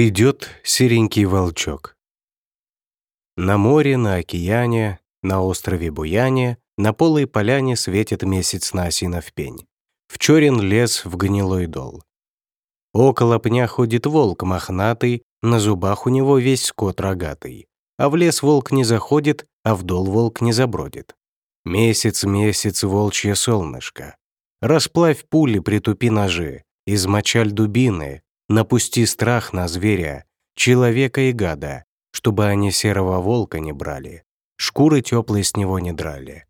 Придет серенький волчок. На море, на океане, на острове Буяне, на полой поляне светит месяц на осинов пень. В черен лес в гнилой дол. Около пня ходит волк мохнатый, на зубах у него весь скот рогатый. А в лес волк не заходит, а в дол волк не забродит. Месяц, месяц, волчье солнышко. Расплавь пули, притупи ножи, измочаль дубины, Напусти страх на зверя, человека и гада, чтобы они серого волка не брали, шкуры теплые с него не драли.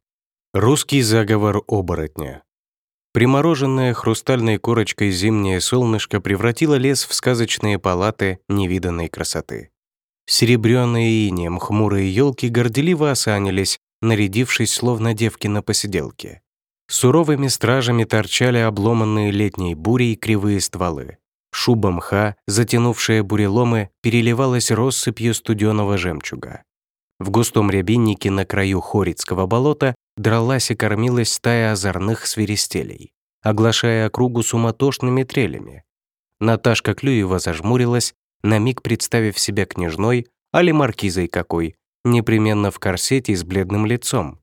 Русский заговор оборотня. Примороженное хрустальной корочкой зимнее солнышко превратило лес в сказочные палаты невиданной красоты. Серебряные инеем хмурые елки горделиво осанились, нарядившись словно девки на посиделке. Суровыми стражами торчали обломанные летней бурей кривые стволы. Шуба мха, затянувшая буреломы, переливалась россыпью студеного жемчуга. В густом рябиннике на краю Хорицкого болота дралась и кормилась стая озорных свиристелей, оглашая округу суматошными трелями. Наташка Клюева зажмурилась, на миг представив себя княжной, али маркизой какой, непременно в корсете с бледным лицом.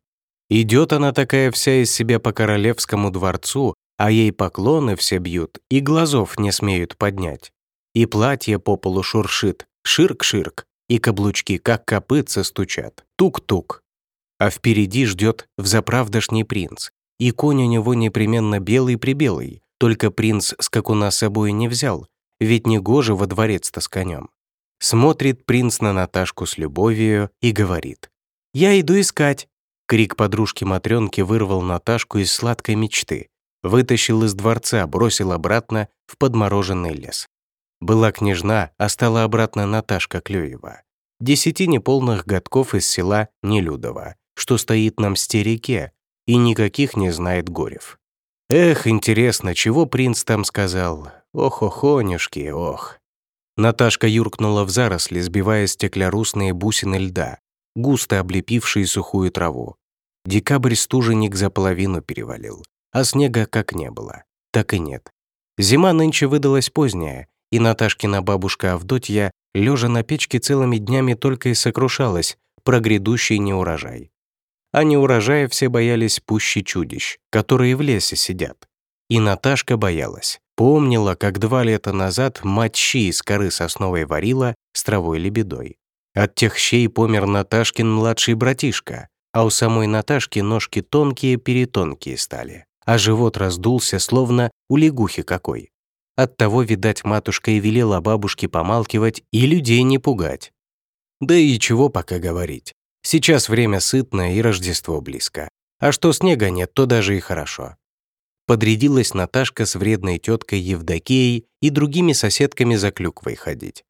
Идет она такая вся из себя по королевскому дворцу, а ей поклоны все бьют и глазов не смеют поднять. И платье по полу шуршит, ширк-ширк, и каблучки, как копытца, стучат. Тук-тук. А впереди ждет взаправдошний принц, и конь у него непременно белый-прибелый, только принц скакуна с собой не взял, ведь не гоже во дворец-то с конем. Смотрит принц на Наташку с любовью и говорит. «Я иду искать». Крик подружки Матрёнки вырвал Наташку из сладкой мечты, Вытащил из дворца, бросил обратно в подмороженный лес. Была княжна, а стала обратно Наташка Клюева. Десяти неполных годков из села Нелюдово, что стоит на мсте-реке, и никаких не знает горев. Эх, интересно, чего принц там сказал? Ох-охонюшки, ох. Наташка юркнула в заросли, сбивая стеклярусные бусины льда, густо облепившие сухую траву. Декабрь стуженик за половину перевалил а снега как не было, так и нет. Зима нынче выдалась поздняя, и Наташкина бабушка Авдотья, лежа на печке целыми днями, только и сокрушалась про грядущий неурожай. А неурожая все боялись пуще чудищ, которые в лесе сидят. И Наташка боялась. Помнила, как два лета назад мать щи из коры сосновой варила с травой лебедой. От тех щей помер Наташкин младший братишка, а у самой Наташки ножки тонкие-перетонкие стали а живот раздулся, словно у лягухи какой. Оттого, видать, матушка и велела бабушке помалкивать и людей не пугать. Да и чего пока говорить. Сейчас время сытное и Рождество близко. А что снега нет, то даже и хорошо. Подрядилась Наташка с вредной теткой Евдокией и другими соседками за клюквой ходить.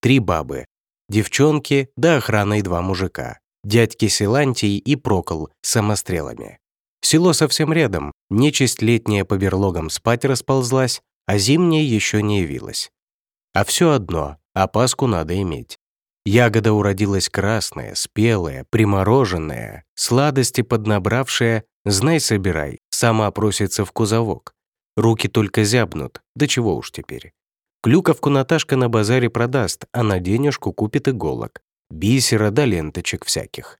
Три бабы. Девчонки, да охрана два мужика. Дядьки Силантий и Прокол с самострелами. Село совсем рядом, нечисть летняя по берлогам спать расползлась, а зимняя еще не явилась. А все одно, опаску надо иметь. Ягода уродилась красная, спелая, примороженная, сладости поднабравшая, знай собирай, сама просится в кузовок. Руки только зябнут, да чего уж теперь. Клюковку Наташка на базаре продаст, а на денежку купит иголок, бисера да ленточек всяких.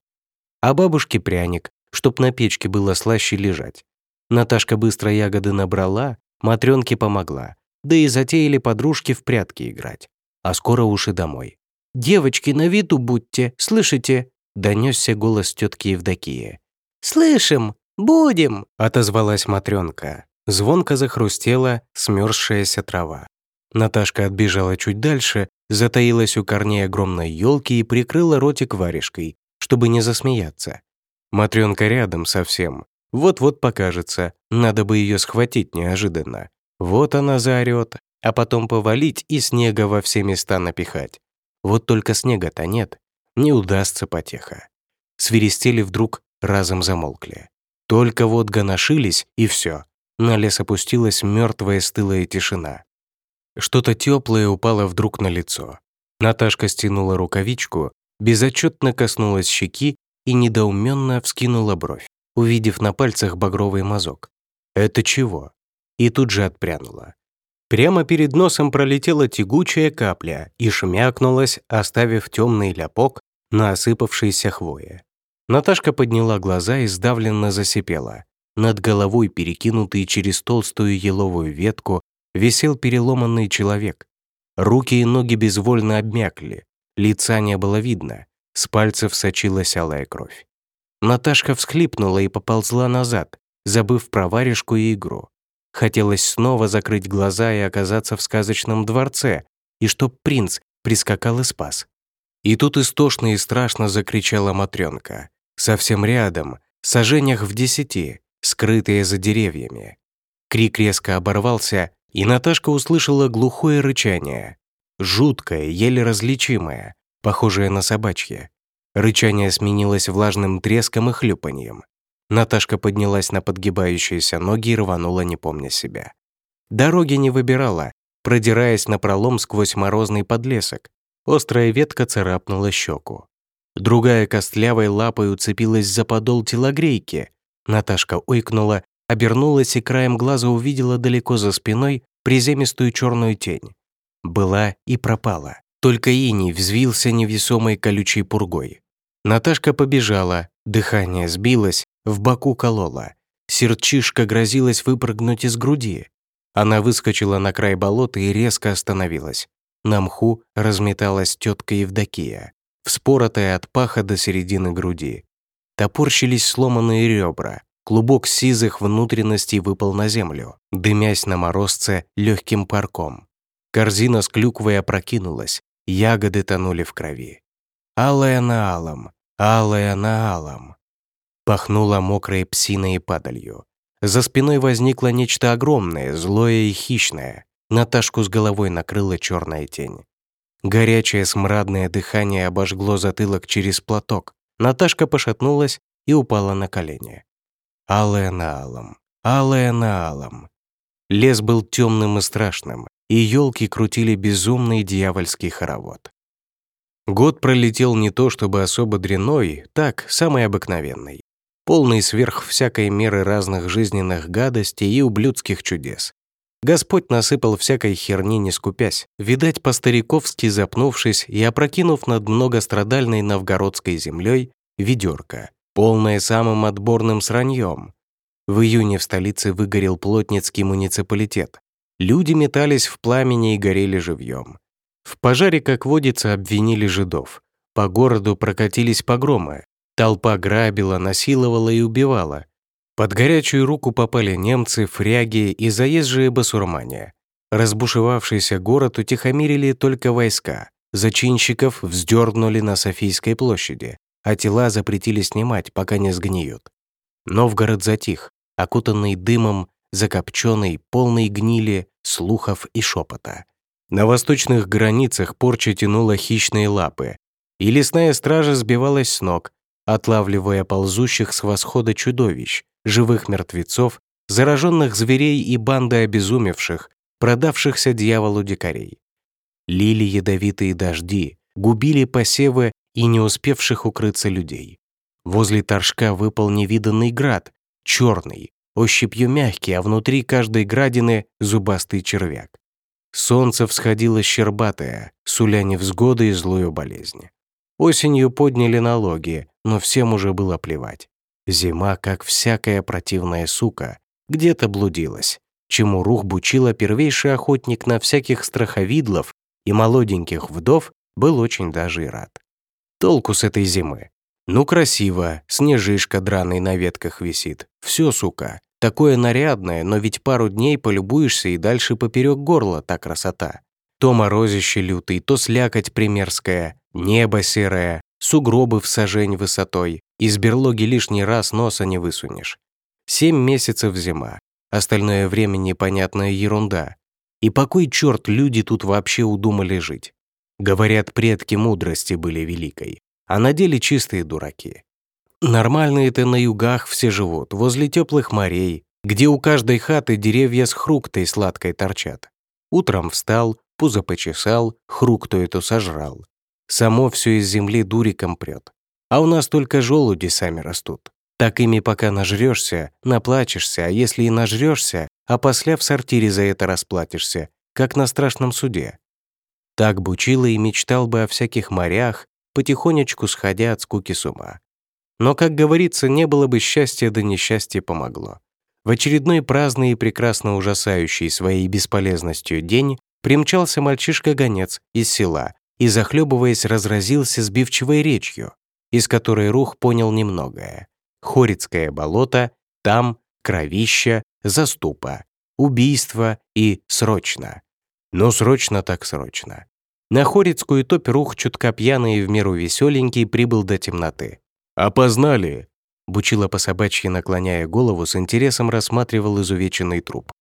А бабушке пряник, чтоб на печке было слаще лежать. Наташка быстро ягоды набрала, Матрёнке помогла, да и затеяли подружки в прятки играть. А скоро уж и домой. «Девочки, на виду будьте, слышите?» — донесся голос тетки Евдокии. «Слышим! Будем!» — отозвалась Матрёнка. Звонко захрустела смёрзшаяся трава. Наташка отбежала чуть дальше, затаилась у корней огромной елки и прикрыла ротик варежкой, чтобы не засмеяться. Матрёнка рядом совсем. Вот-вот покажется. Надо бы её схватить неожиданно. Вот она заорёт, а потом повалить и снега во все места напихать. Вот только снега-то нет. Не удастся потеха. Свиристели вдруг разом замолкли. Только вот гоношились, и всё. На лес опустилась мёртвая стылая тишина. Что-то тёплое упало вдруг на лицо. Наташка стянула рукавичку, безотчетно коснулась щеки и недоуменно вскинула бровь, увидев на пальцах багровый мазок. «Это чего?» И тут же отпрянула. Прямо перед носом пролетела тягучая капля и шмякнулась, оставив темный ляпок на осыпавшейся хвое. Наташка подняла глаза и сдавленно засипела. Над головой, перекинутый через толстую еловую ветку, висел переломанный человек. Руки и ноги безвольно обмякли, лица не было видно, с пальцев сочилась алая кровь. Наташка всхлипнула и поползла назад, забыв про варежку и игру. Хотелось снова закрыть глаза и оказаться в сказочном дворце, и чтоб принц прискакал и спас. И тут истошно и страшно закричала Матрёнка. Совсем рядом, сажениях в десяти, скрытые за деревьями. Крик резко оборвался, и Наташка услышала глухое рычание. Жуткое, еле различимое, похожее на собачье. Рычание сменилось влажным треском и хлюпаньем. Наташка поднялась на подгибающиеся ноги и рванула, не помня себя. Дороги не выбирала, продираясь на пролом сквозь морозный подлесок. Острая ветка царапнула щеку. Другая костлявой лапой уцепилась за подол телогрейки. Наташка ойкнула, обернулась и краем глаза увидела далеко за спиной приземистую черную тень. Была и пропала. Только иней взвился невесомой колючей пургой. Наташка побежала, дыхание сбилось, в боку колола. Сердчишка грозилась выпрыгнуть из груди. Она выскочила на край болота и резко остановилась. На мху разметалась тетка Евдокия, вспоротая от паха до середины груди. Топорщились сломанные ребра, клубок сизых внутренностей выпал на землю, дымясь на морозце легким парком. Корзина с клюквой опрокинулась, ягоды тонули в крови. Алая на алом, алая на алом. Пахнуло мокрой псиной и падалью. За спиной возникло нечто огромное, злое и хищное. Наташку с головой накрыла черная тень. Горячее смрадное дыхание обожгло затылок через платок. Наташка пошатнулась и упала на колени. Алая на алом, алая на алом. Лес был темным и страшным, и елки крутили безумный дьявольский хоровод. Год пролетел не то чтобы особо дряной, так, самый обыкновенный полный сверх всякой меры разных жизненных гадостей и ублюдских чудес. Господь насыпал всякой херни, не скупясь, видать, по-стариковски запнувшись и опрокинув над многострадальной новгородской землей ведерко, полное самым отборным сраньем. В июне в столице выгорел плотницкий муниципалитет. Люди метались в пламени и горели живьем. В пожаре, как водится, обвинили жидов. По городу прокатились погромы, Толпа грабила, насиловала и убивала. Под горячую руку попали немцы, фряги и заезжие басурмане. Разбушевавшийся город утихомирили только войска. Зачинщиков вздернули на Софийской площади, а тела запретили снимать, пока не сгниют. Новгород затих, окутанный дымом, закопченный, полный гнили, слухов и шепота. На восточных границах порча тянула хищные лапы, и лесная стража сбивалась с ног, отлавливая ползущих с восхода чудовищ, живых мертвецов, зараженных зверей и банды обезумевших, продавшихся дьяволу дикарей. Лили ядовитые дожди, губили посевы и не успевших укрыться людей. Возле торжка выпал невиданный град, черный, ощупью мягкий, а внутри каждой градины зубастый червяк. Солнце всходило щербатое, суля невзгоды и злую болезнь. Осенью подняли налоги, но всем уже было плевать. Зима, как всякая противная сука, где-то блудилась, чему рух бучила первейший охотник на всяких страховидлов и молоденьких вдов был очень даже и рад. Толку с этой зимы. Ну красиво, снежишка драный на ветках висит. Все, сука, такое нарядное, но ведь пару дней полюбуешься и дальше поперек горла та красота. То морозище лютый, то слякоть примерская, небо серое, сугробы в сажень высотой. Из берлоги лишний раз носа не высунешь. Семь месяцев зима, остальное время непонятная ерунда. И покой черт люди тут вообще удумали жить. Говорят, предки мудрости были великой, а на деле чистые дураки. Нормальные-то на югах все живут, возле теплых морей, где у каждой хаты деревья с хруктой сладкой торчат. Утром встал, пузо почесал, хрукту эту сожрал. Само все из земли дуриком прет. А у нас только желуди сами растут. Так ими пока нажрешься, наплачешься, а если и нажрешься, а после в сортире за это расплатишься, как на страшном суде. Так Бучила и мечтал бы о всяких морях, потихонечку сходя от скуки с ума. Но, как говорится, не было бы счастья, да несчастье помогло. В очередной праздный и прекрасно ужасающий своей бесполезностью день примчался мальчишка-гонец из села и, захлебываясь, разразился сбивчивой речью, из которой Рух понял немногое. Хорицкое болото, там кровища, заступа, убийство и срочно. Но срочно так срочно. На Хорицкую топь Рух чутка пьяный и в меру веселенький прибыл до темноты. «Опознали!» Бучила по собачьи, наклоняя голову, с интересом рассматривал изувеченный труп.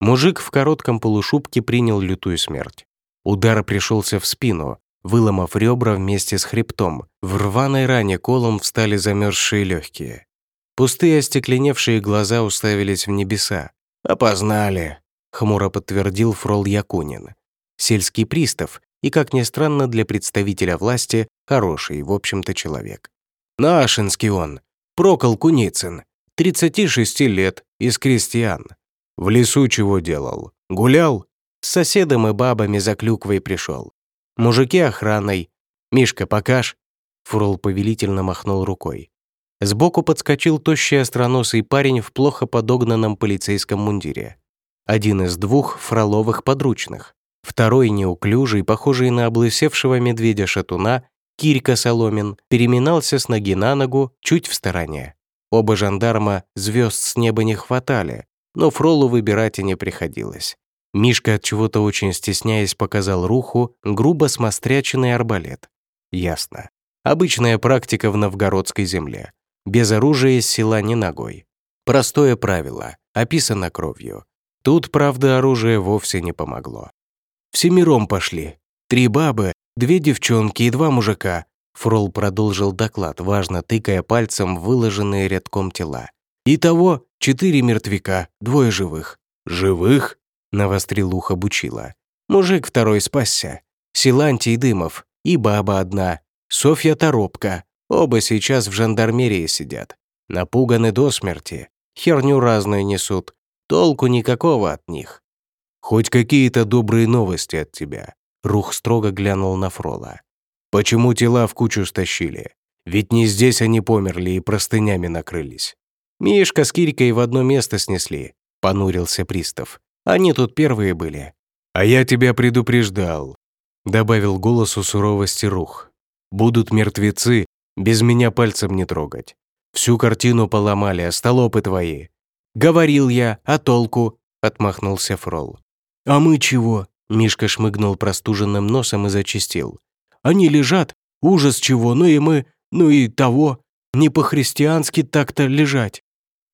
Мужик в коротком полушубке принял лютую смерть. Удар пришелся в спину, выломав ребра вместе с хребтом. В рваной ране колом встали замерзшие легкие. Пустые остекленевшие глаза уставились в небеса. «Опознали», — хмуро подтвердил фрол Якунин. Сельский пристав и, как ни странно для представителя власти, хороший, в общем-то, человек. Нашинский он, Прокол Куницын, 36 лет, из крестьян. В лесу чего делал? Гулял? С соседом и бабами за клюквой пришел. Мужики охраной. Мишка, покаж. Фрол повелительно махнул рукой. Сбоку подскочил тощий остроносый парень в плохо подогнанном полицейском мундире. Один из двух фроловых подручных. Второй, неуклюжий, похожий на облысевшего медведя-шатуна, Кирька Соломин переминался с ноги на ногу чуть в стороне. Оба жандарма звезд с неба не хватали, но Фролу выбирать и не приходилось. Мишка от чего-то очень стесняясь показал Руху грубо смостряченный арбалет. Ясно. Обычная практика в новгородской земле. Без оружия из села не ногой. Простое правило, описано кровью. Тут, правда, оружие вовсе не помогло. Всемиром пошли. Три бабы, Две девчонки и два мужика. Фрол продолжил доклад, важно тыкая пальцем в выложенные рядком тела. Итого четыре мертвяка, двое живых. «Живых?» — навострил ухо Бучила. Мужик второй спасся. Силантий Дымов и баба одна, Софья Торопка. Оба сейчас в жандармерии сидят. Напуганы до смерти. Херню разную несут. Толку никакого от них. Хоть какие-то добрые новости от тебя. Рух строго глянул на Фрола. «Почему тела в кучу стащили? Ведь не здесь они померли и простынями накрылись. Мишка с Кирькой в одно место снесли», — понурился пристав. «Они тут первые были». «А я тебя предупреждал», — добавил голосу суровости Рух. «Будут мертвецы, без меня пальцем не трогать. Всю картину поломали, остолопы твои». «Говорил я, а толку?» — отмахнулся Фрол. «А мы чего?» Мишка шмыгнул простуженным носом и зачистил. «Они лежат, ужас чего, ну и мы, ну и того, не по-христиански так-то лежать».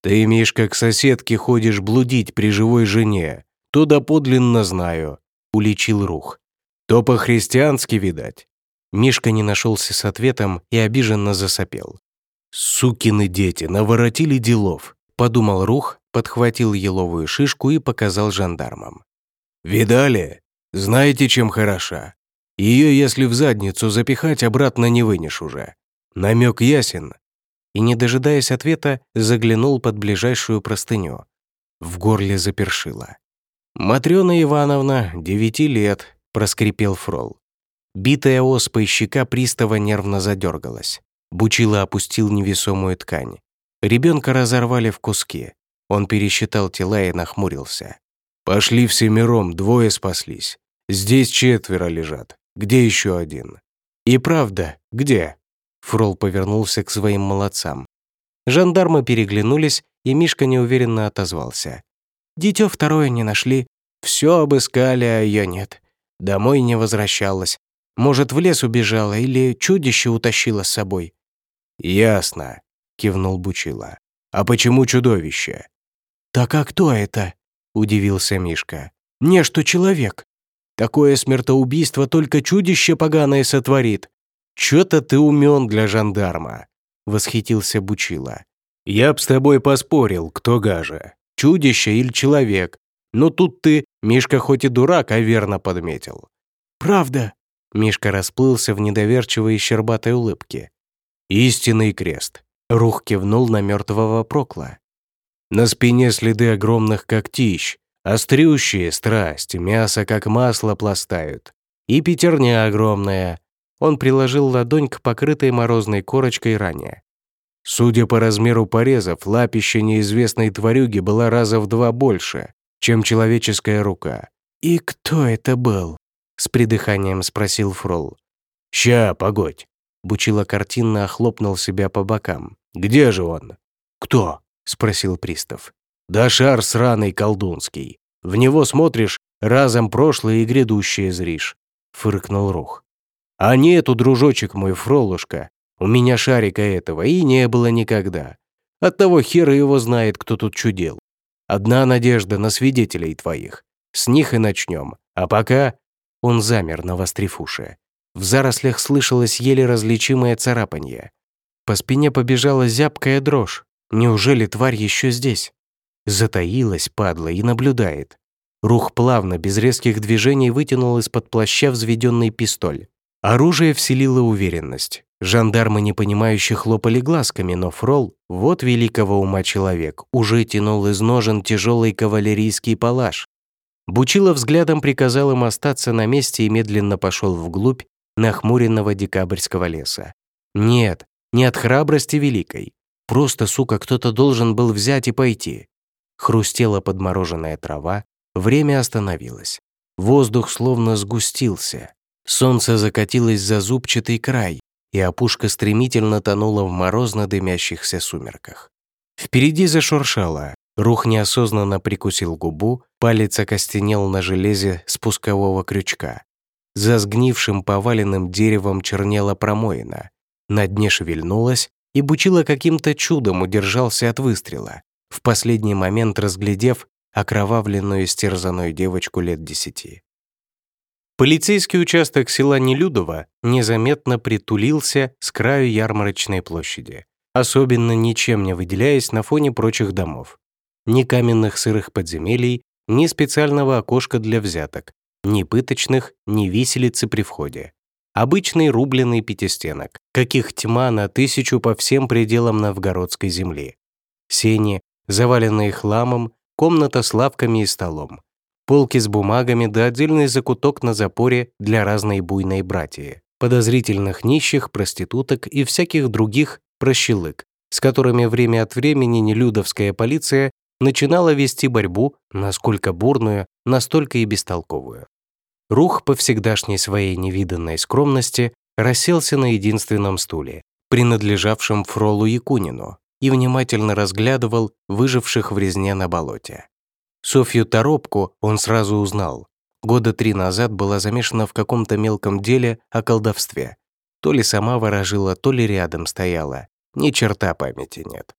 «Ты, Мишка, к соседке ходишь блудить при живой жене, то доподлинно знаю», — уличил Рух. «То по-христиански, видать». Мишка не нашелся с ответом и обиженно засопел. «Сукины дети, наворотили делов», — подумал Рух, подхватил еловую шишку и показал жандармам. «Видали? Знаете, чем хороша? Ее, если в задницу запихать, обратно не вынешь уже. Намек ясен». И, не дожидаясь ответа, заглянул под ближайшую простыню. В горле запершило. «Матрёна Ивановна, девяти лет», — проскрипел Фрол. Битая оспой щека пристава нервно задергалась. Бучила опустил невесомую ткань. Ребенка разорвали в куски. Он пересчитал тела и нахмурился. Пошли всемиром, двое спаслись. Здесь четверо лежат. Где еще один? И правда, где? Фрол повернулся к своим молодцам. Жандармы переглянулись, и Мишка неуверенно отозвался. Дитё второе не нашли. Все обыскали, а ее нет. Домой не возвращалась. Может, в лес убежала или чудище утащила с собой. «Ясно», — кивнул Бучила. «А почему чудовище?» «Так а кто это?» Удивился Мишка. «Не, что человек. Такое смертоубийство только чудище поганое сотворит. Чё-то ты умен для жандарма», — восхитился Бучила. «Я б с тобой поспорил, кто гаже, чудище или человек. Но тут ты, Мишка хоть и дурак, а верно подметил». «Правда?» — Мишка расплылся в недоверчивой и щербатой улыбке. «Истинный крест», — Рух кивнул на мертвого Прокла. На спине следы огромных когтищ, Острющие страсть, мясо как масло пластают. И пятерня огромная. Он приложил ладонь к покрытой морозной корочкой ране. Судя по размеру порезов, лапища неизвестной тварюги была раза в два больше, чем человеческая рука. «И кто это был?» — с придыханием спросил Фрол. «Ща, погодь!» — Бучила картинно охлопнул себя по бокам. «Где же он?» «Кто?» — спросил пристав. «Да шар сраный колдунский. В него смотришь, разом прошлое и грядущее зришь», — фыркнул Рух. «А нету, дружочек мой, Фролушка, у меня шарика этого и не было никогда. Оттого хера его знает, кто тут чудил. Одна надежда на свидетелей твоих. С них и начнем. А пока...» Он замер, навострив уши. В зарослях слышалось еле различимое царапанье. По спине побежала зябкая дрожь. Неужели тварь еще здесь? Затаилась, падла, и наблюдает. Рух плавно, без резких движений, вытянул из-под плаща взведенный пистоль. Оружие вселило уверенность. Жандармы непонимающе хлопали глазками, но Фрол, вот великого ума человек, уже тянул из ножен тяжелый кавалерийский палаш. Бучило взглядом приказал им остаться на месте и медленно пошел вглубь нахмуренного декабрьского леса. Нет, не от храбрости великой. Просто, сука, кто-то должен был взять и пойти. Хрустела подмороженная трава, время остановилось. Воздух словно сгустился. Солнце закатилось за зубчатый край, и опушка стремительно тонула в морозно дымящихся сумерках. Впереди зашуршало. Рух неосознанно прикусил губу, палец окостенел на железе спускового крючка. За сгнившим поваленным деревом чернела промоина. На дне шевельнулась, и Бучила каким-то чудом удержался от выстрела, в последний момент разглядев окровавленную стерзанную девочку лет десяти. Полицейский участок села Нелюдово незаметно притулился с краю ярмарочной площади, особенно ничем не выделяясь на фоне прочих домов. Ни каменных сырых подземелий, ни специального окошка для взяток, ни пыточных, ни виселицы при входе. Обычный рубленый пятистенок, каких тьма на тысячу по всем пределам новгородской земли. Сени, заваленные хламом, комната с лавками и столом полки с бумагами да отдельный закуток на запоре для разной буйной братьи, подозрительных нищих, проституток и всяких других прощелык, с которыми время от времени нелюдовская полиция начинала вести борьбу, насколько бурную, настолько и бестолковую. Рух по всегдашней своей невиданной скромности расселся на единственном стуле, принадлежавшем Фролу Якунину, и внимательно разглядывал выживших в резне на болоте. Софью Торопку он сразу узнал. Года три назад была замешана в каком-то мелком деле о колдовстве. То ли сама ворожила, то ли рядом стояла. Ни черта памяти нет.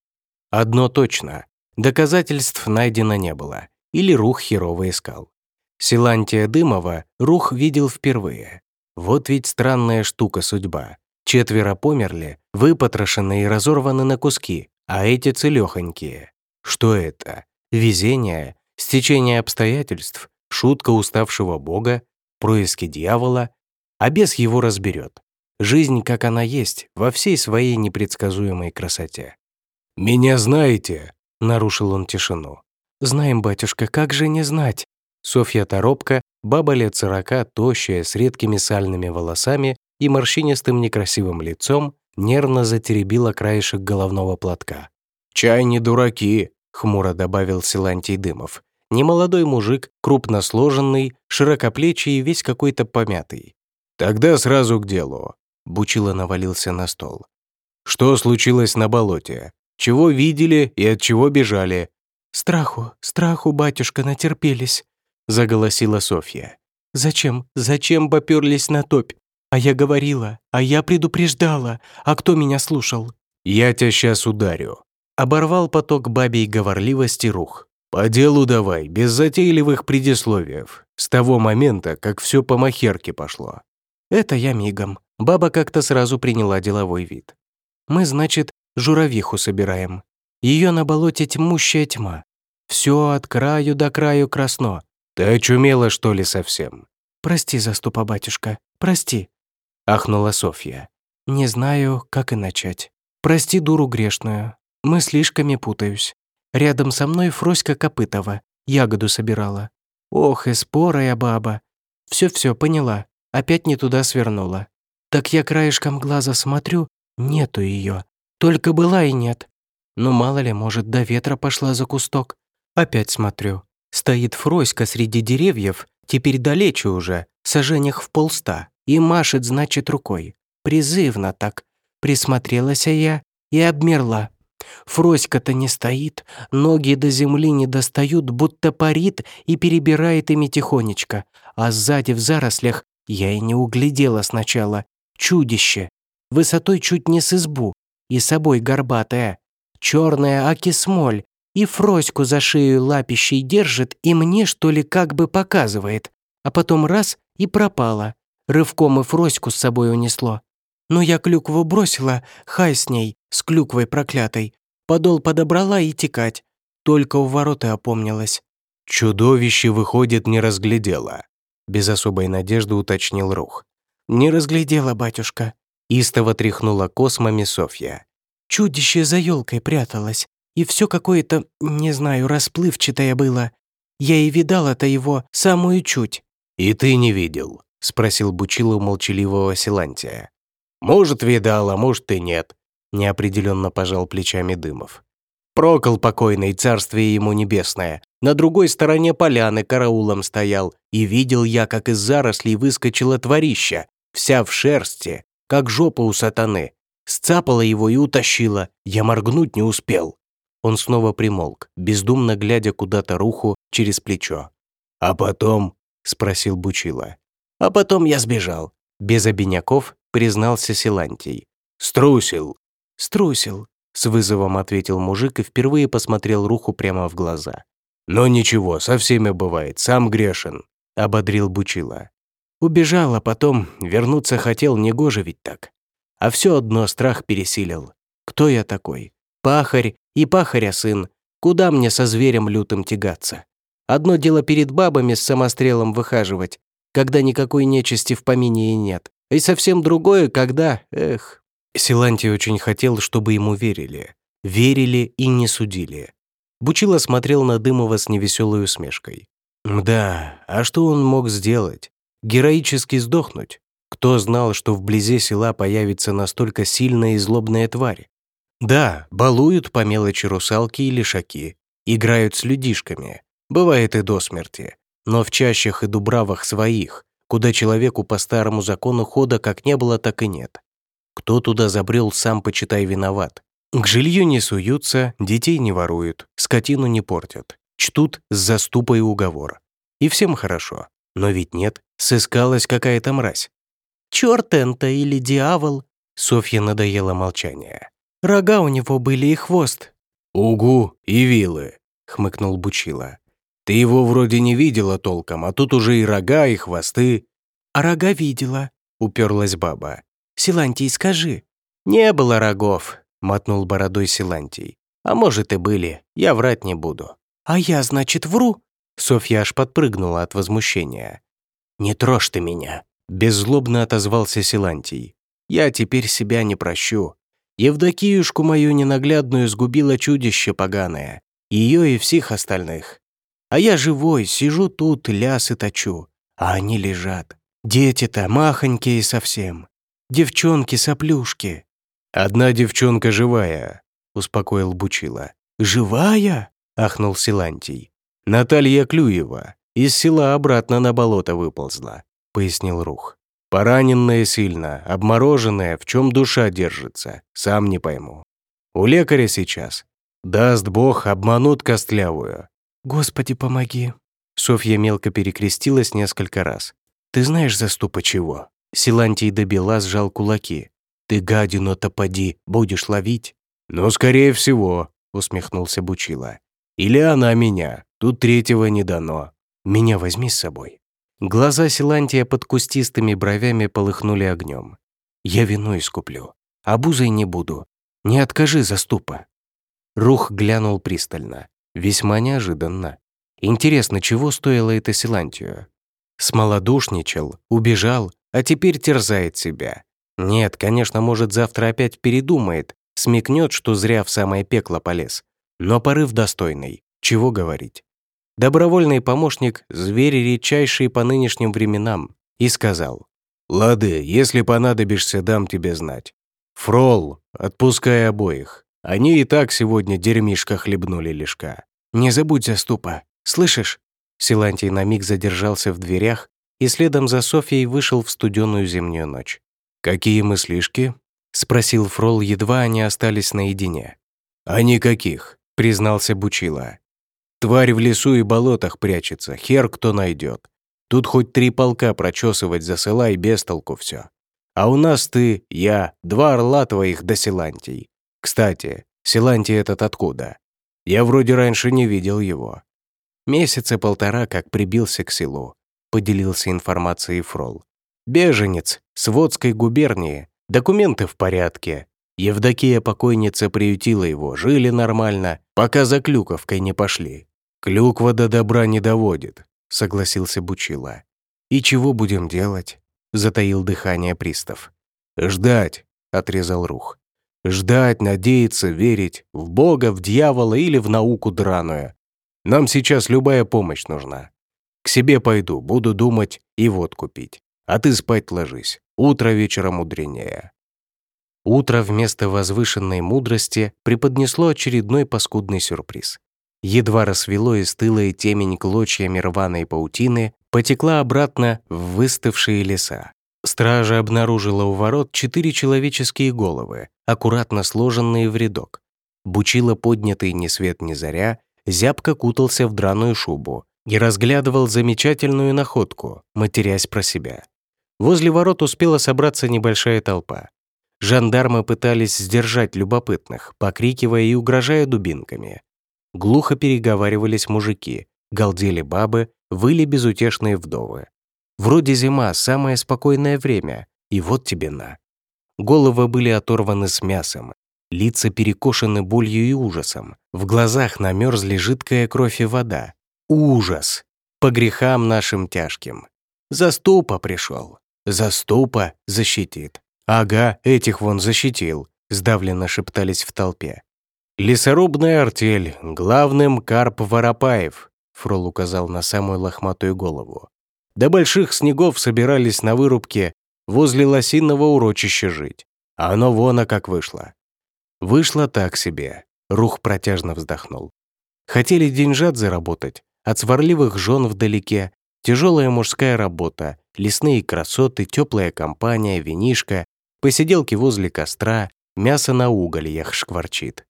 Одно точно. Доказательств найдено не было. Или Рух херово искал. Силантия Дымова Рух видел впервые. Вот ведь странная штука судьба. Четверо померли, выпотрошены и разорваны на куски, а эти целёхонькие. Что это? Везение стечение обстоятельств, шутка уставшего бога, происки дьявола, а бес его разберет. Жизнь, как она есть, во всей своей непредсказуемой красоте. «Меня знаете?» — нарушил он тишину. «Знаем, батюшка, как же не знать?» Софья Торопка, баба лет сорока, тощая, с редкими сальными волосами и морщинистым некрасивым лицом, нервно затеребила краешек головного платка. «Чай не дураки», — хмуро добавил Силантий Дымов. Немолодой мужик, крупно сложенный, широкоплечий и весь какой-то помятый. «Тогда сразу к делу», — Бучило навалился на стол. «Что случилось на болоте? Чего видели и от чего бежали?» «Страху, страху, батюшка, натерпелись», — заголосила Софья. «Зачем, зачем попёрлись на топь? А я говорила, а я предупреждала, а кто меня слушал?» «Я тебя сейчас ударю», — оборвал поток бабей говорливости рух. «По делу давай, без затейливых предисловиев, с того момента, как все по махерке пошло». «Это я мигом». Баба как-то сразу приняла деловой вид. «Мы, значит, журавиху собираем. Ее на болоте тьмущая тьма. Все от краю до краю красно». «Ты очумела, что ли, совсем?» «Прости, заступа, батюшка, прости», — ахнула Софья. «Не знаю, как и начать. Прости дуру грешную. Мы слишком путаюсь. Рядом со мной Фроська Копытова. ягоду собирала. Ох, и спорая баба. Все-все, поняла. Опять не туда свернула. Так я краешком глаза смотрю, нету ее. Только была и нет. Ну мало ли, может, до ветра пошла за кусток. Опять смотрю. Стоит Фроська среди деревьев, теперь далече уже, сожжениях в полста, и машет, значит, рукой. Призывно так. Присмотрелась я и обмерла. Фроська-то не стоит, ноги до земли не достают, будто парит и перебирает ими тихонечко, а сзади в зарослях я и не углядела сначала. Чудище, высотой чуть не с избу, и собой горбатая, черная аки-смоль, и Фроську за шею лапищей держит и мне, что ли, как бы показывает, а потом раз и пропала. Рывком и Фроську с собой унесло. Но я клюкву бросила, хай с ней, с клюквой проклятой. Подол подобрала и текать. Только у вороты опомнилась. Чудовище, выходит, не разглядело. Без особой надежды уточнил Рух. «Не разглядела, батюшка», — истово тряхнула космами Софья. «Чудище за елкой пряталось, и все какое-то, не знаю, расплывчатое было. Я и видала-то его самую чуть». «И ты не видел?» — спросил Бучилу молчаливого Силантия. «Может, видал, а может и нет», — неопределенно пожал плечами Дымов. Прокол покойный, царствие ему небесное, на другой стороне поляны караулом стоял, и видел я, как из зарослей выскочила тварища, вся в шерсти, как жопа у сатаны. Сцапала его и утащила, я моргнуть не успел. Он снова примолк, бездумно глядя куда-то руху через плечо. «А потом?» — спросил Бучила. «А потом я сбежал», — без обиняков признался Силантий. «Струсил». «Струсил», — с вызовом ответил мужик и впервые посмотрел Руху прямо в глаза. «Но ничего, со всеми бывает, сам грешен», — ободрил Бучила. «Убежал, а потом вернуться хотел, негоже ведь так. А все одно страх пересилил. Кто я такой? Пахарь и пахаря сын. Куда мне со зверем лютым тягаться? Одно дело перед бабами с самострелом выхаживать, когда никакой нечисти в помине и нет. И совсем другое, когда, эх... Силантий очень хотел, чтобы ему верили. Верили и не судили. Бучило смотрел на Дымова с невеселой усмешкой. Да, а что он мог сделать? Героически сдохнуть? Кто знал, что вблизи села появится настолько сильная и злобная тварь? Да, балуют по мелочи русалки и лишаки, играют с людишками, бывает и до смерти, но в чащах и дубравах своих, куда человеку по старому закону хода как не было, так и нет. Кто туда забрел, сам почитай виноват. К жилью не суются, детей не воруют, скотину не портят, чтут с заступой уговор. И всем хорошо. Но ведь нет, сыскалась какая-то мразь. «Чёрт энто или дьявол?» Софья надоело молчание. Рога у него были и хвост». «Угу, и вилы», — хмыкнул Бучила. «Ты его вроде не видела толком, а тут уже и рога, и хвосты». «А рога видела», — уперлась баба. «Силантий, скажи». «Не было рогов», — мотнул бородой Силантий. «А может и были, я врать не буду». «А я, значит, вру?» Софья аж подпрыгнула от возмущения. «Не трожь ты меня», — беззлобно отозвался Силантий. «Я теперь себя не прощу. Евдокиюшку мою ненаглядную сгубило чудище поганое, ее и всех остальных. А я живой, сижу тут, лясы точу, а они лежат. Дети-то махонькие совсем. Девчонки-соплюшки. «Одна девчонка живая», — успокоил Бучила. «Живая?» — ахнул Силантий. «Наталья Клюева. Из села обратно на болото выползла», — пояснил Рух. Пораненная сильно, обмороженная, в чем душа держится, сам не пойму. У лекаря сейчас. Даст Бог, обманут костлявую. Господи, помоги. Софья мелко перекрестилась несколько раз. Ты знаешь, заступа чего? Силантий добила, сжал кулаки. Ты гадину-то поди, будешь ловить? Ну, скорее всего, усмехнулся Бучила. Или она меня, тут третьего не дано. Меня возьми с собой. Глаза Силантия под кустистыми бровями полыхнули огнем. «Я вину искуплю. Обузой не буду. Не откажи, заступа». Рух глянул пристально. Весьма неожиданно. Интересно, чего стоило это Силантию? Смолодушничал, убежал, а теперь терзает себя. Нет, конечно, может, завтра опять передумает, смекнет, что зря в самое пекло полез. Но порыв достойный. Чего говорить? Добровольный помощник, зверь редчайший по нынешним временам, и сказал, «Лады, если понадобишься, дам тебе знать. Фрол, отпускай обоих. Они и так сегодня дерьмишко хлебнули лишка. Не забудь заступа, слышишь?» Силантий на миг задержался в дверях и следом за Софьей вышел в студеную зимнюю ночь. «Какие мыслишки?» — спросил Фрол, едва они остались наедине. «А никаких», — признался Бучила. «Тварь в лесу и болотах прячется, хер кто найдет. Тут хоть три полка прочесывать засыла и без толку все. А у нас ты, я, два орла твоих до Силантий. Кстати, Силантий этот откуда? Я вроде раньше не видел его». Месяца полтора как прибился к селу, поделился информацией Фрол. Беженец с Водской губернии, документы в порядке, Евдокия покойница приютила его, жили нормально, пока за Клюковкой не пошли. «Клюква до добра не доводит», — согласился Бучила. «И чего будем делать?» — затаил дыхание пристав. «Ждать», — отрезал Рух. «Ждать, надеяться, верить в Бога, в дьявола или в науку драную. Нам сейчас любая помощь нужна. К себе пойду, буду думать и водку пить. А ты спать ложись. Утро вечера мудренее». Утро вместо возвышенной мудрости преподнесло очередной паскудный сюрприз. Едва рассвело и стылая темень клочьями рваной паутины потекла обратно в выставшие леса. Стража обнаружила у ворот четыре человеческие головы, аккуратно сложенные в рядок. Бучило поднятый ни свет ни заря, зябко кутался в драную шубу и разглядывал замечательную находку, матерясь про себя. Возле ворот успела собраться небольшая толпа. Жандармы пытались сдержать любопытных, покрикивая и угрожая дубинками. Глухо переговаривались мужики, галдели бабы, выли безутешные вдовы. Вроде зима, самое спокойное время, и вот тебе на. Головы были оторваны с мясом, лица перекошены болью и ужасом, в глазах намерзли жидкая кровь и вода. Ужас! По грехам нашим тяжким. Заступа пришел. Заступа защитит. «Ага, этих вон защитил», — сдавленно шептались в толпе. «Лесорубная артель, главным Карп Воропаев», — Фрол указал на самую лохматую голову. «До больших снегов собирались на вырубке возле лосиного урочища жить. А оно вон, а как вышло». Вышло так себе. Рух протяжно вздохнул. Хотели деньжат заработать, от сварливых жен вдалеке, тяжелая мужская работа, лесные красоты, теплая компания, винишка, Посиделки возле костра, мясо на угольях шкварчит.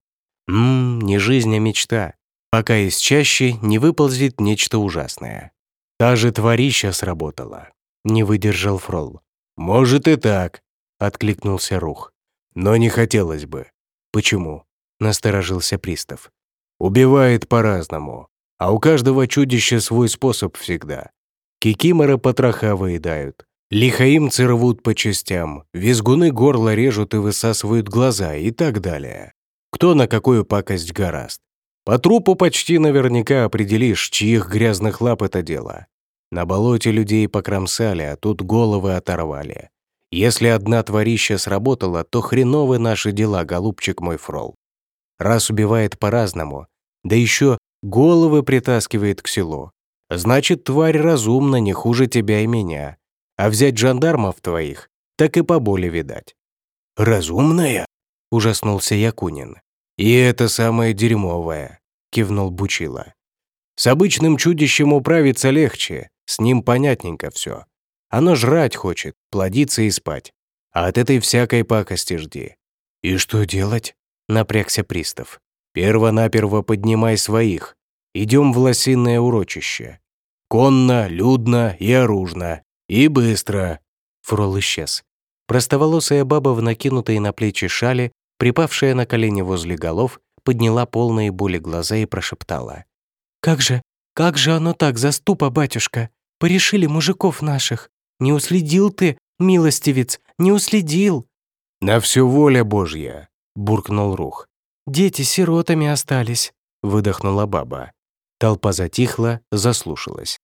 Ммм, не жизнь, а мечта. Пока из чаще не выползет нечто ужасное. Та же тварища сработала. Не выдержал Фрол. «Может и так», — откликнулся Рух. «Но не хотелось бы». «Почему?» — насторожился пристав. «Убивает по-разному, а у каждого чудища свой способ всегда. Кикиморы потроха выедают, Лихаимцы рвут по частям, визгуны горло режут и высасывают глаза и так далее. Кто на какую пакость гораст. По трупу почти наверняка определишь, чьих грязных лап это дело. На болоте людей покромсали, а тут головы оторвали. Если одна тварища сработала, то хреновы наши дела, голубчик мой фрол. Раз убивает по-разному, да еще головы притаскивает к селу, значит, тварь разумна не хуже тебя и меня. А взять жандармов твоих, так и по боли видать». «Разумная?» — ужаснулся Якунин. «И это самое дерьмовое», — кивнул Бучила. «С обычным чудищем управиться легче, с ним понятненько все. Оно жрать хочет, плодиться и спать. А от этой всякой пакости жди». «И что делать?» — напрягся пристав. «Перво-наперво поднимай своих. Идем в лосиное урочище. Конно, людно и оружно. «И быстро!» Фрол исчез. Простоволосая баба в накинутой на плечи шали, припавшая на колени возле голов, подняла полные боли глаза и прошептала. «Как же, как же оно так, заступа, батюшка? Порешили мужиков наших. Не уследил ты, милостивец, не уследил!» «На все воля Божья!» — буркнул Рух. «Дети сиротами остались», — выдохнула баба. Толпа затихла, заслушалась.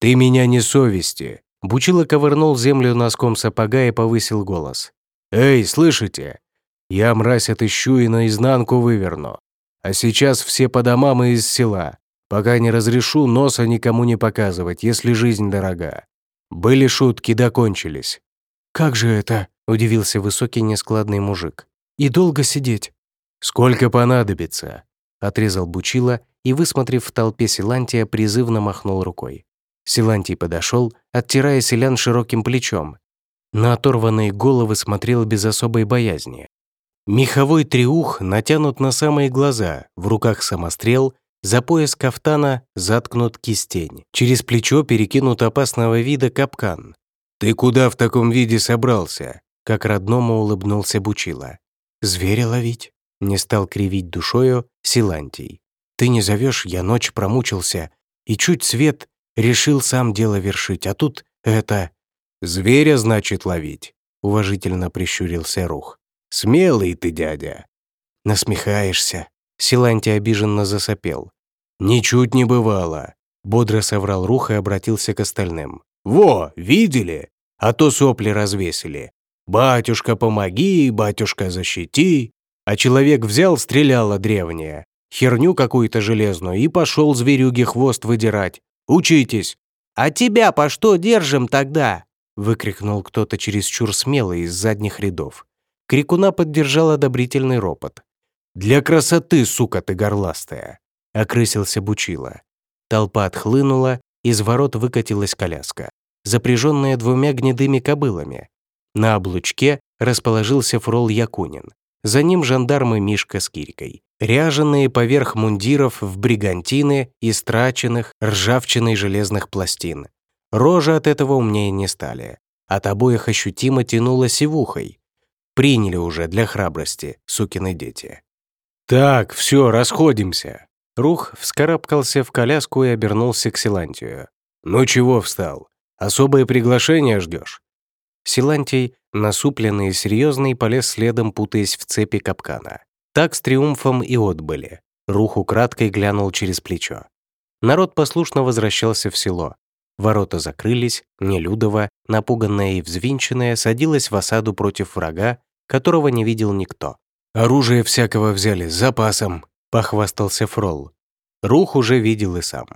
«Ты меня не совести!» Бучило ковырнул землю носком сапога и повысил голос. «Эй, слышите? Я мразь отыщу и наизнанку выверну. А сейчас все по домам и из села. Пока не разрешу, носа никому не показывать, если жизнь дорога. Были шутки, докончились». «Как же это?» — удивился высокий нескладный мужик. «И долго сидеть?» «Сколько понадобится?» — отрезал Бучила и, высмотрев в толпе Силантия, призывно махнул рукой. Силантий подошел, оттирая селян широким плечом. На оторванные головы смотрел без особой боязни. Меховой триух натянут на самые глаза, в руках самострел, за пояс кафтана заткнут кистень, через плечо перекинут опасного вида капкан. «Ты куда в таком виде собрался?» Как родному улыбнулся Бучила. «Зверя ловить?» Не стал кривить душою Силантий. «Ты не зовешь, я ночь промучился, и чуть свет решил сам дело вершить, а тут это...» «Зверя, значит, ловить?» Уважительно прищурился Рух. «Смелый ты, дядя!» «Насмехаешься?» Силантий обиженно засопел. «Ничуть не бывало», — бодро соврал Рух и обратился к остальным. «Во, видели? А то сопли развесили. Батюшка, помоги, батюшка, защити». А человек взял, стреляла древняя, херню какую-то железную и пошел зверюге хвост выдирать. Учитесь. «А тебя по что держим тогда?» выкрикнул кто-то чересчур смелый из задних рядов. Крикуна поддержал одобрительный ропот. «Для красоты, сука ты горластая!» — окрысился Бучила. Толпа отхлынула, из ворот выкатилась коляска, запряженная двумя гнедыми кобылами. На облучке расположился фрол Якунин. За ним жандармы Мишка с Кирькой, ряженые поверх мундиров в бригантины и страченных ржавчиной железных пластин. Рожи от этого умнее не стали. От обоих ощутимо тянуло сивухой. Приняли уже для храбрости, сукины дети. «Так, все, расходимся». Рух вскарабкался в коляску и обернулся к Силантию. «Ну чего встал? Особое приглашение ждешь?» Силантий, насупленный и серьезный, полез следом, путаясь в цепи капкана. Так с триумфом и отбыли. Рух украдкой глянул через плечо. Народ послушно возвращался в село. Ворота закрылись, Нелюдова, напуганная и взвинченная, садилась в осаду против врага, которого не видел никто. «Оружие всякого взяли, с запасом», — похвастался Фрол. Рух уже видел и сам.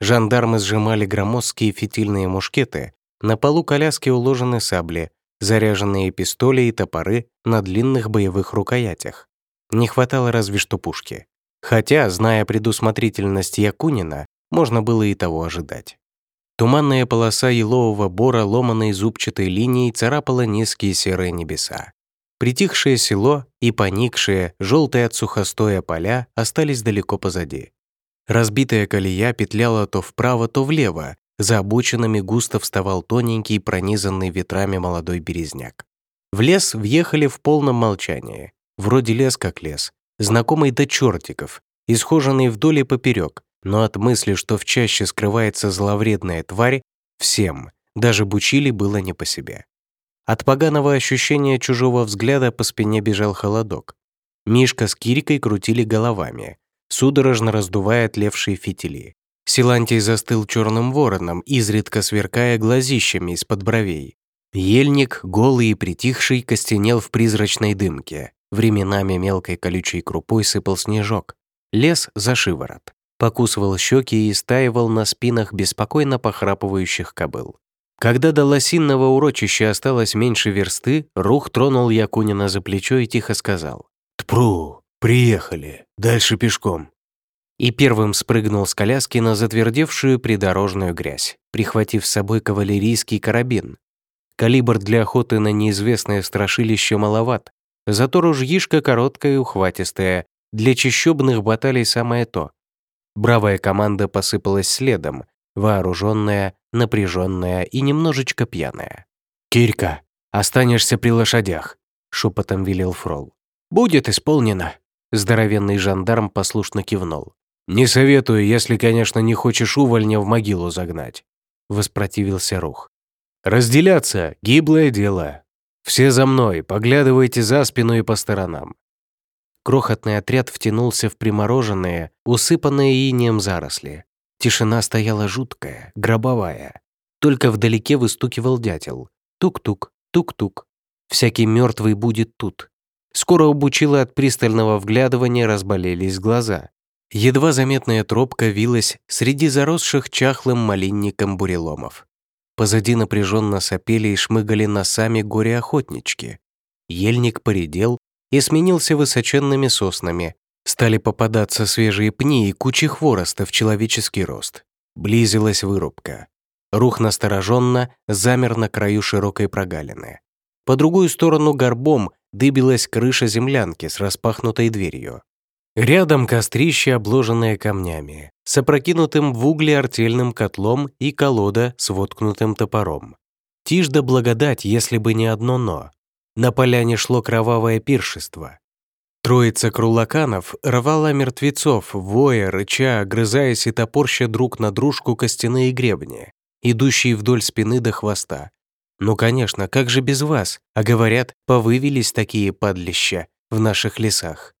Жандармы сжимали громоздкие фитильные мушкеты, на полу коляски уложены сабли, заряженные пистоли и топоры на длинных боевых рукоятях. Не хватало разве что пушки. Хотя, зная предусмотрительность Якунина, можно было и того ожидать. Туманная полоса елового бора ломаной зубчатой линией царапала низкие серые небеса. Притихшее село и поникшие, желтые от сухостоя поля остались далеко позади. Разбитая колея петляла то вправо, то влево, за обочинами густо вставал тоненький, пронизанный ветрами молодой березняк. В лес въехали в полном молчании. Вроде лес как лес, знакомый до чертиков, исхоженный вдоль и поперек, но от мысли, что в чаще скрывается зловредная тварь, всем, даже Бучили, было не по себе. От поганого ощущения чужого взгляда по спине бежал холодок. Мишка с Кирикой крутили головами, судорожно раздувая тлевшие фитили. Силантий застыл черным вороном, изредка сверкая глазищами из-под бровей. Ельник, голый и притихший, костенел в призрачной дымке. Временами мелкой колючей крупой сыпал снежок. Лес за шиворот. Покусывал щеки и стаивал на спинах беспокойно похрапывающих кобыл. Когда до лосинного урочища осталось меньше версты, Рух тронул Якунина за плечо и тихо сказал. «Тпру, приехали, дальше пешком». И первым спрыгнул с коляски на затвердевшую придорожную грязь, прихватив с собой кавалерийский карабин. Калибр для охоты на неизвестное страшилище маловат, зато ружьишка короткая и ухватистая, для чищобных баталий самое то. Бравая команда посыпалась следом, вооруженная, напряженная и немножечко пьяная. «Кирька, останешься при лошадях», — шепотом велел Фрол. «Будет исполнено», — здоровенный жандарм послушно кивнул. «Не советую, если, конечно, не хочешь увольня в могилу загнать», — воспротивился Рух. «Разделяться — гиблое дело. Все за мной, поглядывайте за спину и по сторонам». Крохотный отряд втянулся в примороженные, усыпанные инеем заросли. Тишина стояла жуткая, гробовая. Только вдалеке выстукивал дятел. Тук-тук, тук-тук. Всякий мертвый будет тут. Скоро у Бучила от пристального вглядывания разболелись глаза. Едва заметная тропка вилась среди заросших чахлым малинником буреломов. Позади напряженно сопели и шмыгали носами горе-охотнички. Ельник поредел и сменился высоченными соснами. Стали попадаться свежие пни и кучи хвороста в человеческий рост. Близилась вырубка. Рух настороженно замер на краю широкой прогалины. По другую сторону горбом дыбилась крыша землянки с распахнутой дверью. Рядом кострище, обложенное камнями, с опрокинутым в угле артельным котлом и колода с воткнутым топором. Тишь да благодать, если бы не одно «но». На поляне шло кровавое пиршество. Троица крулаканов рвала мертвецов, воя, рыча, огрызаясь и топорща друг на дружку костяные гребни, идущие вдоль спины до хвоста. Ну, конечно, как же без вас? А говорят, повывелись такие подлища в наших лесах.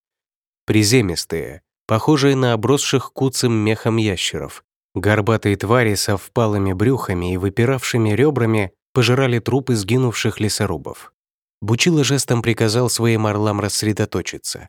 Приземистые, похожие на обросших куцым мехом ящеров. Горбатые твари со впалыми брюхами и выпиравшими ребрами пожирали трупы сгинувших лесорубов. Бучила жестом приказал своим орлам рассредоточиться.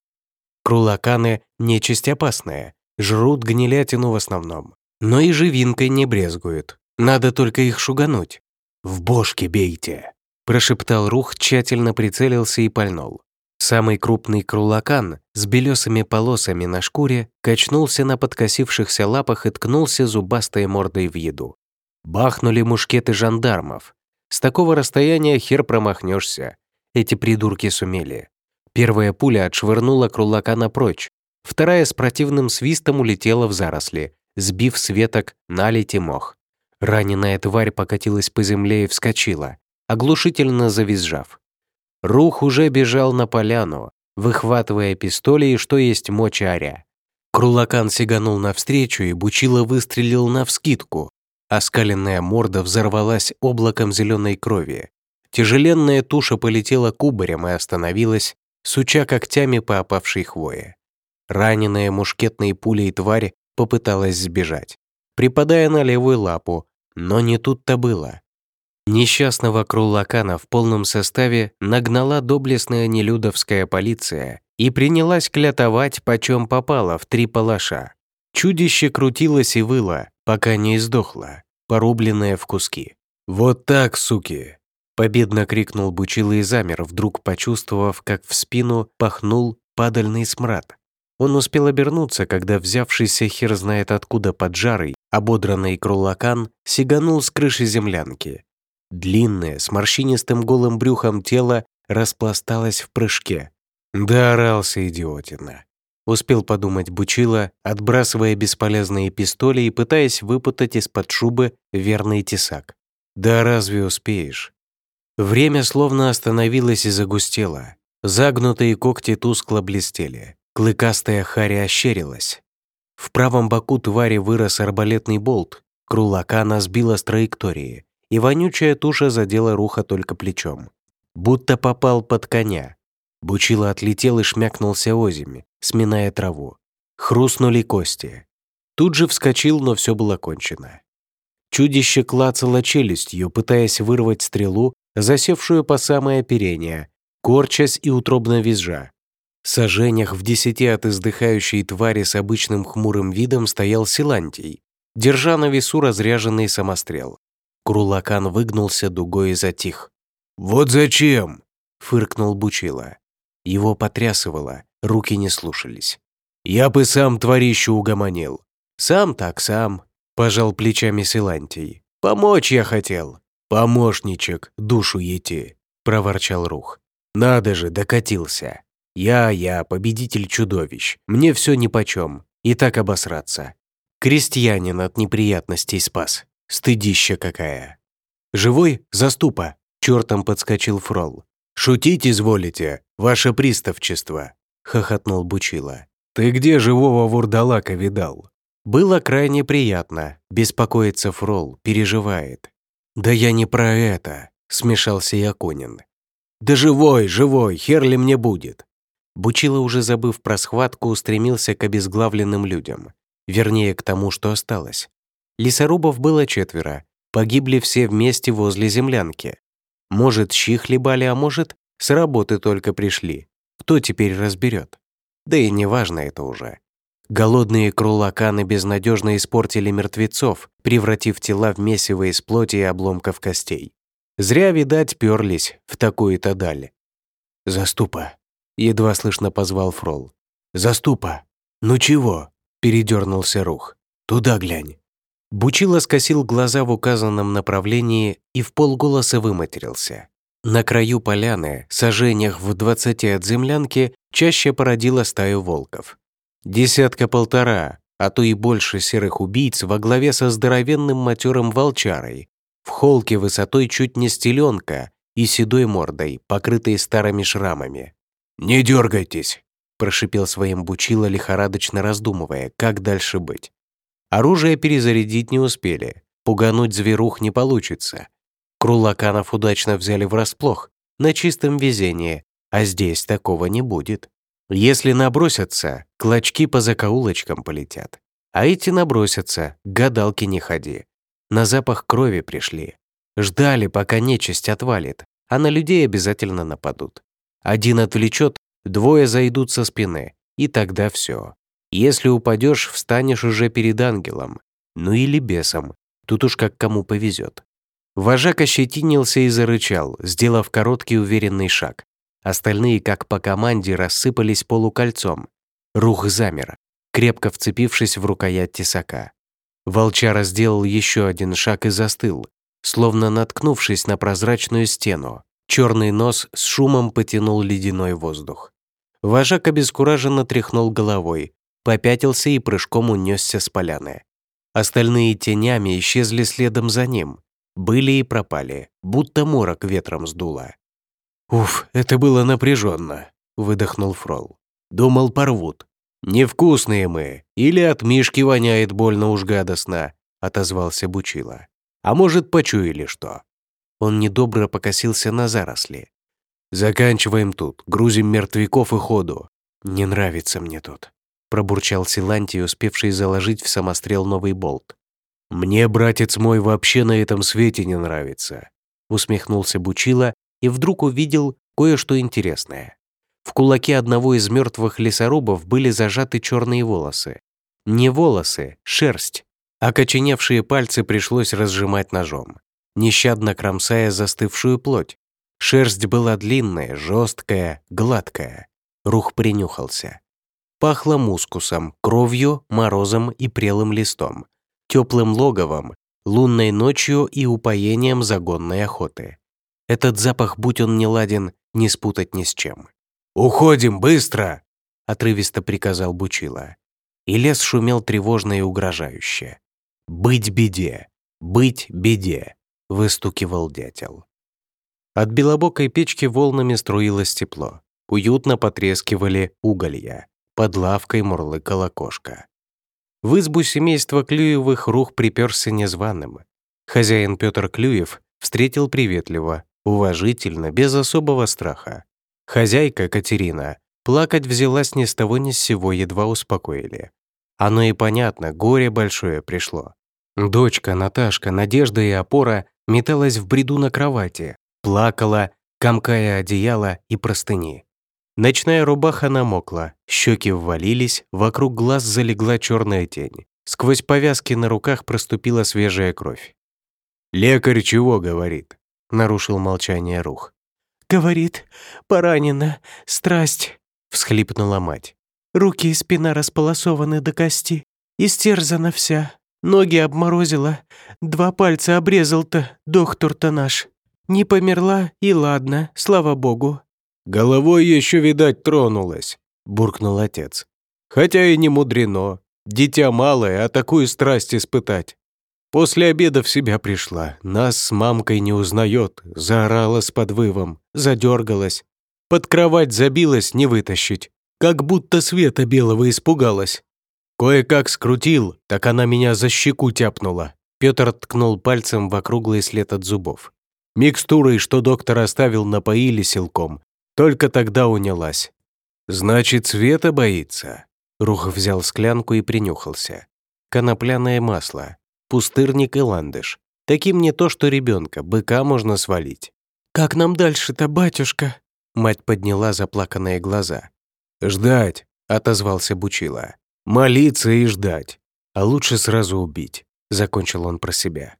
Крулаканы — нечисть опасная, жрут гнилятину в основном. Но и живинкой не брезгуют, надо только их шугануть. «В бошки бейте!» — прошептал Рух, тщательно прицелился и пальнул. Самый крупный крулакан с белесыми полосами на шкуре качнулся на подкосившихся лапах и ткнулся зубастой мордой в еду. Бахнули мушкеты жандармов. С такого расстояния хер промахнешься. Эти придурки сумели. Первая пуля отшвырнула крулакана прочь, вторая с противным свистом улетела в заросли, сбив с веток наледь и мох. Раненая тварь покатилась по земле и вскочила, оглушительно завизжав. Рух уже бежал на поляну, выхватывая пистоли и что есть мочи оря. Крулакан сиганул навстречу и Бучила выстрелил навскидку. Оскаленная морда взорвалась облаком зеленой крови. Тяжеленная туша полетела кубарем и остановилась, суча когтями по опавшей хвое. Раненая мушкетной пулей тварь попыталась сбежать, припадая на левую лапу, но не тут-то было. Несчастного Крулакана в полном составе нагнала доблестная нелюдовская полиция и принялась клятовать, почем попало, в три палаша. Чудище крутилось и выло, пока не издохло, порубленное в куски. «Вот так, суки!» Победно крикнул Бучила и замер, вдруг почувствовав, как в спину пахнул падальный смрад. Он успел обернуться, когда взявшийся хер знает откуда поджарый, ободранный крулакан сиганул с крыши землянки. Длинное, с морщинистым голым брюхом тело распласталось в прыжке. Да орался идиотина. Успел подумать Бучила, отбрасывая бесполезные пистоли и пытаясь выпутать из-под шубы верный тесак. Да разве успеешь? Время словно остановилось и загустело. Загнутые когти тускло блестели. Клыкастая харя ощерилась. В правом боку твари вырос арбалетный болт. Крулакана сбила с траектории, и вонючая туша задела руха только плечом. Будто попал под коня. Бучило отлетел и шмякнулся озими, сминая траву. Хрустнули кости. Тут же вскочил, но все было кончено. Чудище клацало челюстью, пытаясь вырвать стрелу, засевшую по самое оперение, корчась и утробно визжа. В сажениях в десяти от издыхающей твари с обычным хмурым видом стоял Силантий, держа на весу разряженный самострел. Крулакан выгнулся дугой и затих. «Вот зачем?» — фыркнул Бучила. Его потрясывало, руки не слушались. «Я бы сам тварищу угомонил». «Сам так сам», — пожал плечами Силантий. «Помочь я хотел». «Помощничек, душу ети», — проворчал Рух. «Надо же, докатился. Я, я, победитель чудовищ. Мне все нипочем. И так обосраться. Крестьянин от неприятностей спас. Стыдища какая». «Живой? Заступа!» — чертом подскочил Фрол. «Шутить изволите, ваше приставчество», — хохотнул Бучила. «Ты где живого вурдалака видал?» Было крайне приятно. Беспокоится Фрол, переживает. «Да я не про это», — смешался Яконин. «Да живой, живой, хер ли мне будет?» Бучило, уже забыв про схватку, устремился к обезглавленным людям. Вернее, к тому, что осталось. Лесорубов было четверо. Погибли все вместе возле землянки. Может, щи хлебали, а может, с работы только пришли. Кто теперь разберет? Да и неважно это уже. Голодные крулаканы безнадежно испортили мертвецов, превратив тела в месиво из плоти и обломков костей. Зря, видать, перлись в такую-то даль. «Заступа!» — едва слышно позвал Фрол. «Заступа! Ну чего?» — передернулся Рух. «Туда глянь!» Бучило скосил глаза в указанном направлении и в полголоса выматерился. На краю поляны, сожжениях в двадцати от землянки, чаще породила стаю волков. Десятка-полтора, а то и больше серых убийц во главе со здоровенным матерым волчарой, в холке высотой чуть не стеленка и седой мордой, покрытой старыми шрамами. «Не дергайтесь!» – прошипел своим Бучило, лихорадочно раздумывая, как дальше быть. Оружие перезарядить не успели, пугануть зверух не получится. Крулаканов удачно взяли врасплох, на чистом везении, а здесь такого не будет. Если набросятся, клочки по закоулочкам полетят. А эти набросятся, гадалки не ходи. На запах крови пришли. Ждали, пока нечисть отвалит, а на людей обязательно нападут. Один отвлечет, двое зайдут со спины, и тогда все. Если упадешь, встанешь уже перед ангелом. Ну или бесом. Тут уж как кому повезет. Вожак ощетинился и зарычал, сделав короткий уверенный шаг. Остальные, как по команде, рассыпались полукольцом. Рух замер, крепко вцепившись в рукоять тесака. Волчара сделал еще один шаг и застыл, словно наткнувшись на прозрачную стену. Черный нос с шумом потянул ледяной воздух. Вожак обескураженно тряхнул головой, попятился и прыжком унесся с поляны. Остальные тенями исчезли следом за ним. Были и пропали, будто морок ветром сдуло. «Уф, это было напряженно», — выдохнул Фрол. «Думал, порвут. Невкусные мы, или от Мишки воняет больно уж гадостно», — отозвался Бучила. «А может, почуяли что?» Он недобро покосился на заросли. «Заканчиваем тут, грузим мертвяков и ходу. Не нравится мне тут», — пробурчал Силантий, успевший заложить в самострел новый болт. «Мне, братец мой, вообще на этом свете не нравится», — усмехнулся Бучила и вдруг увидел кое-что интересное. В кулаке одного из мертвых лесорубов были зажаты черные волосы. Не волосы, шерсть. Окоченевшие пальцы пришлось разжимать ножом, нещадно кромсая застывшую плоть. Шерсть была длинная, жесткая, гладкая. Рух принюхался. Пахло мускусом, кровью, морозом и прелым листом, теплым логовом, лунной ночью и упоением загонной охоты. Этот запах, будь он не ладен, не спутать ни с чем. «Уходим, быстро!» — отрывисто приказал Бучила. И лес шумел тревожно и угрожающе. «Быть беде! Быть беде!» — выстукивал дятел. От белобокой печки волнами струилось тепло. Уютно потрескивали уголья. Под лавкой мурлыкала кошка. В избу семейства Клюевых рух приперся незваным. Хозяин Петр Клюев встретил приветливо, уважительно, без особого страха. Хозяйка Катерина плакать взялась ни с того ни с сего, едва успокоили. Оно и понятно, горе большое пришло. Дочка, Наташка, Надежда и Опора металась в бреду на кровати, плакала, комкая одеяло и простыни. Ночная рубаха намокла, щеки ввалились, вокруг глаз залегла черная тень. Сквозь повязки на руках проступила свежая кровь. «Лекарь чего говорит?» — нарушил молчание Рух. «Говорит, поранена, страсть», — всхлипнула мать. «Руки и спина располосованы до кости, истерзана вся, ноги обморозила, два пальца обрезал-то, доктор-то наш. Не померла, и ладно, слава богу». «Головой еще, видать, тронулась», — буркнул отец. «Хотя и не мудрено. Дитя малое, а такую страсть испытать. После обеда в себя пришла, нас с мамкой не узнает, заорала с подвывом, задергалась. Под кровать забилась, не вытащить, как будто света белого испугалась. Кое-как скрутил, так она меня за щеку тяпнула. Петр ткнул пальцем в округлый след от зубов. Микстурой, что доктор оставил, напоили силком. Только тогда унялась. «Значит, света боится?» Рух взял склянку и принюхался. Конопляное масло пустырник и ландыш. Таким не то, что ребенка, быка можно свалить. «Как нам дальше-то, батюшка?» Мать подняла заплаканные глаза. «Ждать», — отозвался Бучила. Молиться и ждать. А лучше сразу убить, закончил он про себя.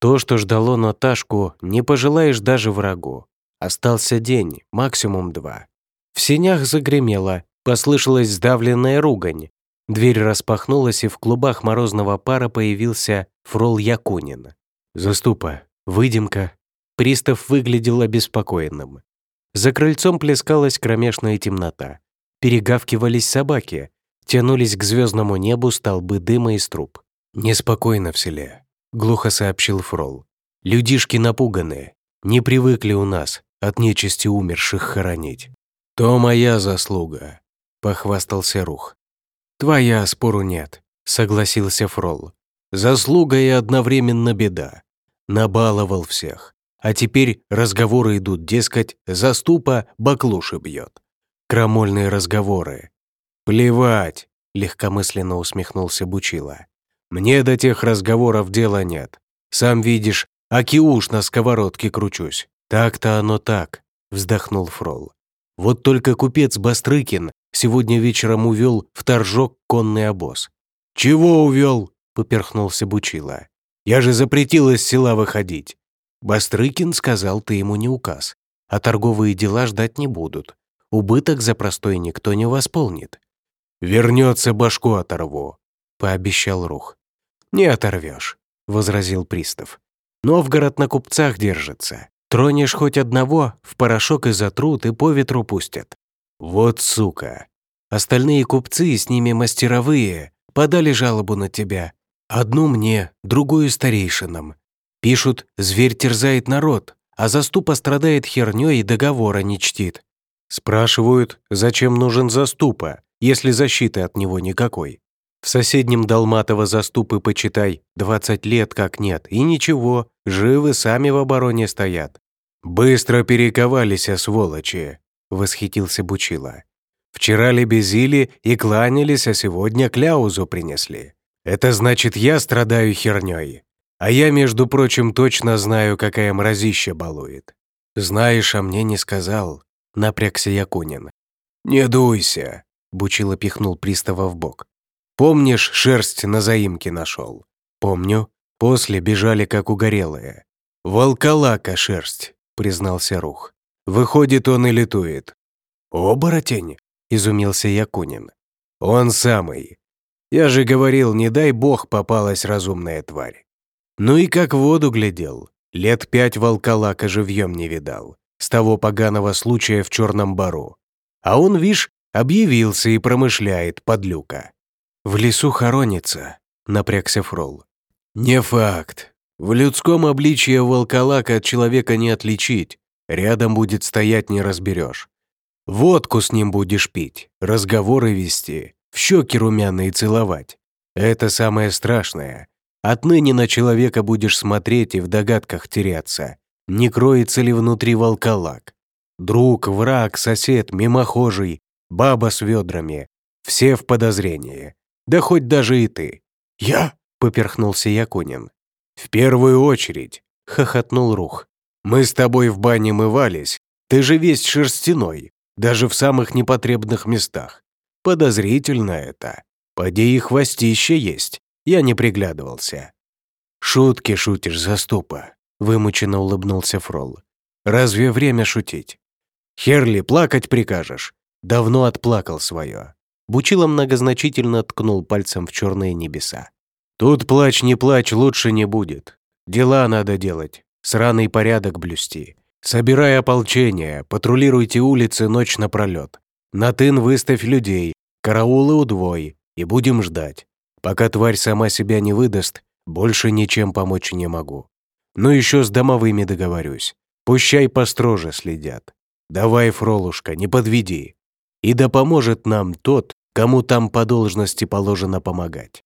То, что ждало Наташку, не пожелаешь даже врагу. Остался день, максимум два. В сенях загремело, послышалась сдавленная ругань. Дверь распахнулась, и в клубах морозного пара появился фрол Якунин. «Заступа, выйдем-ка». Пристав выглядел обеспокоенным. За крыльцом плескалась кромешная темнота. Перегавкивались собаки, тянулись к звездному небу столбы дыма из труб. «Неспокойно в селе», — глухо сообщил Фрол. «Людишки напуганы, не привыкли у нас от нечисти умерших хоронить». «То моя заслуга», — похвастался Рух. «Твоя, спору нет», — согласился Фрол. «Заслуга и одновременно беда. Набаловал всех. А теперь разговоры идут, дескать, заступа баклуши бьет. Крамольные разговоры. «Плевать», — легкомысленно усмехнулся Бучила. «Мне до тех разговоров дела нет. Сам видишь, аки уж на сковородке кручусь. Так-то оно так», — вздохнул Фрол. «Вот только купец Бастрыкин сегодня вечером увел в торжок конный обоз». «Чего увел?» — поперхнулся Бучила. «Я же запретил из села выходить». Бастрыкин сказал, ты ему не указ, а торговые дела ждать не будут. Убыток за простой никто не восполнит. «Вернется, башку оторву», — пообещал Рух. «Не оторвешь», — возразил пристав. «Новгород на купцах держится. Тронешь хоть одного, в порошок и затрут, и по ветру пустят». «Вот сука!» Остальные купцы, с ними мастеровые, подали жалобу на тебя. Одну мне, другую старейшинам. Пишут, зверь терзает народ, а заступа страдает хернёй и договора не чтит. Спрашивают, зачем нужен заступа, если защиты от него никакой. В соседнем Долматово заступы, почитай, 20 лет как нет, и ничего, живы сами в обороне стоят. «Быстро перековались, а сволочи!» — восхитился Бучила. «Вчера лебезили и кланялись, а сегодня кляузу принесли. Это значит, я страдаю хернёй. А я, между прочим, точно знаю, какая мразища балует. Знаешь, а мне не сказал», — напрягся Якунин. «Не дуйся», — Бучило пихнул пристава в бок. «Помнишь, шерсть на заимке нашел?» «Помню. После бежали, как угорелые». «Волколака шерсть», — признался Рух. «Выходит, он и летует». «Оборотень?» — изумился Якунин. «Он самый. Я же говорил, не дай бог попалась разумная тварь. Ну и как в воду глядел. Лет пять волколака живьем не видал. С того поганого случая в Черном Бару. А он, вишь, объявился и промышляет, подлюка. «В лесу хоронится», — напрягся Фрол. «Не факт. В людском обличье волколака от человека не отличить. Рядом будет стоять, не разберешь. Водку с ним будешь пить, разговоры вести, в щеки румяные целовать. Это самое страшное. Отныне на человека будешь смотреть и в догадках теряться, не кроется ли внутри волколак. Друг, враг, сосед, мимохожий, баба с ведрами. Все в подозрении. Да хоть даже и ты. «Я?» — поперхнулся Якунин. «В первую очередь», — хохотнул Рух. «Мы с тобой в бане мывались. Ты же весь шерстяной, даже в самых непотребных местах. Подозрительно это. Поди и хвостище есть. Я не приглядывался. «Шутки шутишь, заступа», — вымученно улыбнулся Фрол. «Разве время шутить? Херли, плакать прикажешь? Давно отплакал свое». Бучило многозначительно ткнул пальцем в черные небеса. «Тут плач не плач лучше не будет. Дела надо делать, сраный порядок блюсти. Собирай ополчение, патрулируйте улицы ночь напролет. На тын выставь людей, караулы удвой, и будем ждать. Пока тварь сама себя не выдаст, больше ничем помочь не могу. Ну еще с домовыми договорюсь. Пущай построже следят. Давай, Фролушка, не подведи. И да поможет нам тот, кому там по должности положено помогать.